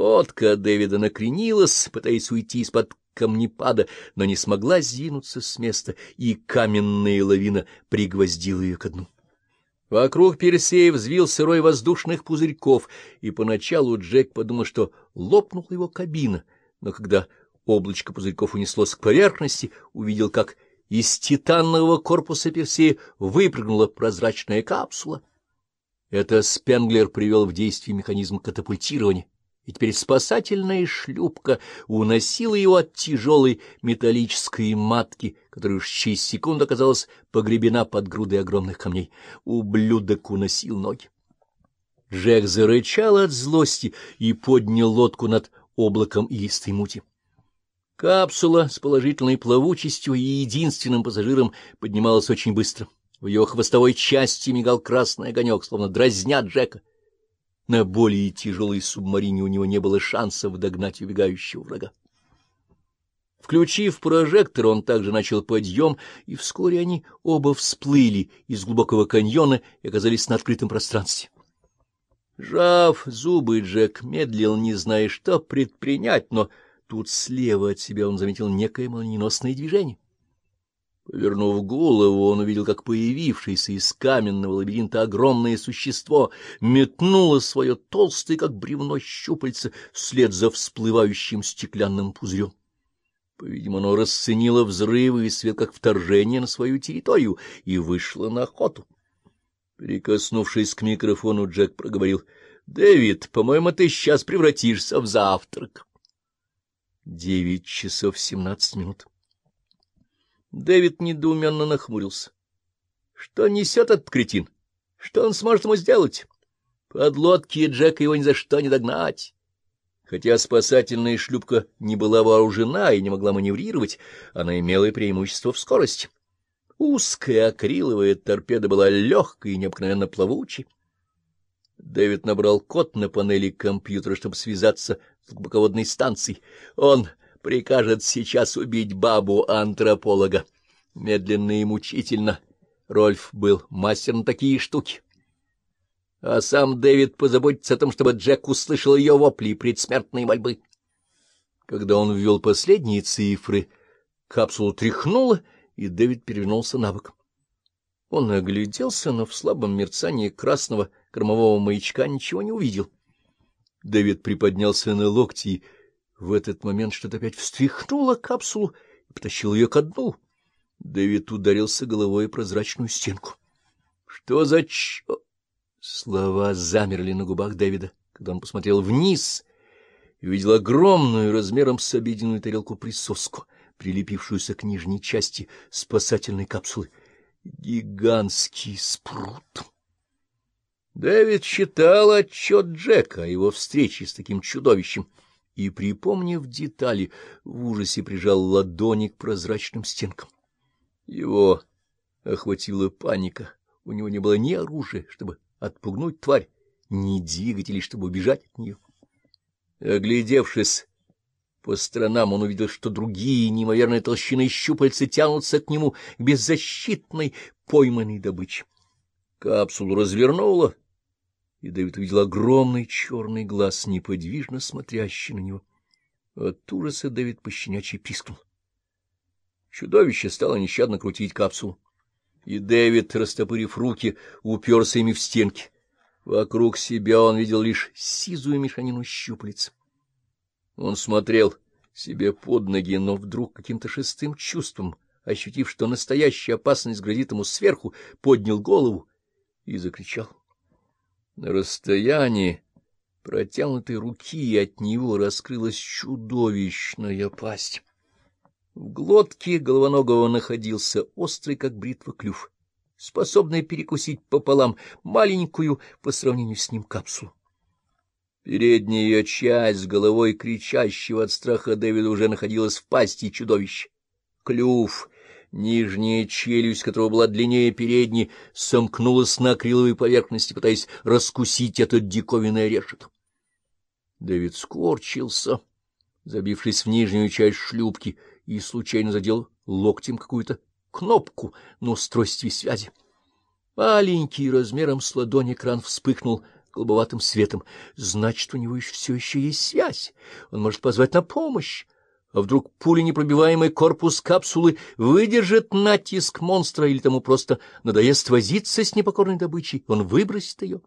Лодка Дэвида накренилась, пытаясь уйти из-под камнепада, но не смогла сдвинуться с места, и каменная лавина пригвоздила ее ко дну. Вокруг Персея взвил сырой воздушных пузырьков, и поначалу Джек подумал, что лопнула его кабина, но когда облачко пузырьков унеслось к поверхности, увидел, как из титанового корпуса Персея выпрыгнула прозрачная капсула. Это Спенглер привел в действие механизм катапультирования и теперь спасательная шлюпка уносила его от тяжелой металлической матки, которая уж через секунду оказалась погребена под грудой огромных камней. Ублюдок уносил ноги. Джек зарычал от злости и поднял лодку над облаком илистой мути. Капсула с положительной плавучестью и единственным пассажиром поднималась очень быстро. В ее хвостовой части мигал красный огонек, словно дразня Джека. На более тяжелой субмарине у него не было шансов догнать убегающего врага. Включив прожектор, он также начал подъем, и вскоре они оба всплыли из глубокого каньона и оказались на открытом пространстве. Жав зубы, Джек медлил, не зная, что предпринять, но тут слева от себя он заметил некое молниеносное движение. Повернув голову, он увидел, как появившееся из каменного лабиринта огромное существо метнуло свое толстое, как бревно, щупальце вслед за всплывающим стеклянным пузырем. По-видимому, оно расценило взрывы и свет как вторжение на свою территорию и вышло на охоту. Прикоснувшись к микрофону, Джек проговорил, — Дэвид, по-моему, ты сейчас превратишься в завтрак. Девять часов семнадцать минут. Дэвид недоуменно нахмурился. Что несет этот кретин? Что он сможет ему сделать? Подлодки Джека его ни за что не догнать. Хотя спасательная шлюпка не была вооружена и не могла маневрировать, она имела преимущество в скорости. Узкая акриловая торпеда была легкой и необыкновенно плавучей. Дэвид набрал код на панели компьютера, чтобы связаться с глубоководной станцией. Он прикажет сейчас убить бабу-антрополога. Медленно и мучительно. Рольф был мастер на такие штуки. А сам Дэвид позаботится о том, чтобы Джек услышал ее вопли и предсмертные мольбы. Когда он ввел последние цифры, капсула тряхнула, и Дэвид перевернулся на бок. Он огляделся, но в слабом мерцании красного кормового маячка ничего не увидел. Дэвид приподнялся на локти и в этот момент что-то опять встряхнуло капсулу и потащило ее ко дну. Дэвид ударился головой о прозрачную стенку. — Что за чё? Слова замерли на губах Дэвида, когда он посмотрел вниз и увидел огромную размером с обеденную тарелку присоску, прилепившуюся к нижней части спасательной капсулы. Гигантский спрут! Дэвид читал отчет Джека о его встрече с таким чудовищем — и, припомнив детали, в ужасе прижал ладони к прозрачным стенкам. Его охватила паника. У него не было ни оружия, чтобы отпугнуть тварь, ни двигателей, чтобы убежать от нее. Оглядевшись по сторонам, он увидел, что другие неимоверные толщины щупальца тянутся к нему, к беззащитной пойманной добыче. Капсулу развернула, и Дэвид увидел огромный черный глаз, неподвижно смотрящий на него. От ужаса Дэвид пощенячий пискнул. Чудовище стало нещадно крутить капсулу, и Дэвид, растопырив руки, уперся ими в стенки. Вокруг себя он видел лишь сизую мешанину щупалец. Он смотрел себе под ноги, но вдруг каким-то шестым чувством, ощутив, что настоящая опасность грозит ему сверху, поднял голову и закричал. На расстоянии протянутой руки от него раскрылась чудовищная пасть. В глотке головоногого находился острый, как бритва, клюв, способный перекусить пополам маленькую по сравнению с ним капсулу. Передняя часть с головой кричащего от страха Дэвида уже находилась в пасти чудовища. Клюв Нижняя челюсть, которая была длиннее передней, сомкнулась на акриловой поверхности, пытаясь раскусить этот диковинный решет. Дэвид скорчился, забившись в нижнюю часть шлюпки, и случайно задел локтем какую-то кнопку на устройстве связи. Маленький размером с ладони экран вспыхнул голубоватым светом. Значит, у него еще все еще есть связь. Он может позвать на помощь. А вдруг пуленепробиваемый корпус капсулы выдержит натиск монстра или тому просто надоест возиться с непокорной добычей, он выбросит ее?